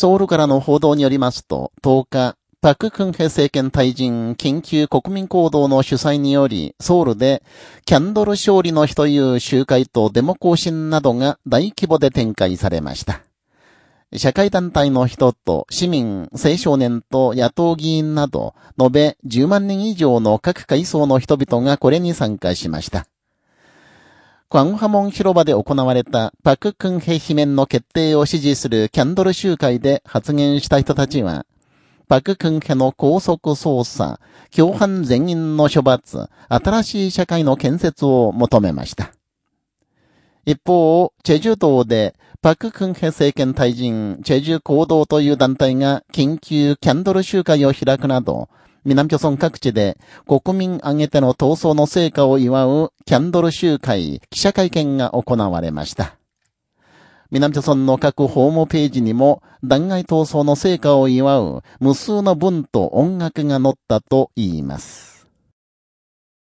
ソウルからの報道によりますと、10日、パク・クンヘ政権退陣緊急国民行動の主催により、ソウルで、キャンドル勝利の日という集会とデモ行進などが大規模で展開されました。社会団体の人と市民、青少年と野党議員など、延べ10万人以上の各階層の人々がこれに参加しました。クアンハモン広場で行われたパク・クンヘ罷免の決定を支持するキャンドル集会で発言した人たちは、パククンヘの高速捜査、共犯全員の処罰、新しい社会の建設を求めました。一方、チェジュ島で、パククンヘ政権退陣、チェジュ行動という団体が緊急キャンドル集会を開くなど、南朝村各地で国民挙げての闘争の成果を祝うキャンドル集会、記者会見が行われました。南朝村の各ホームページにも弾劾闘争の成果を祝う無数の文と音楽が載ったと言います。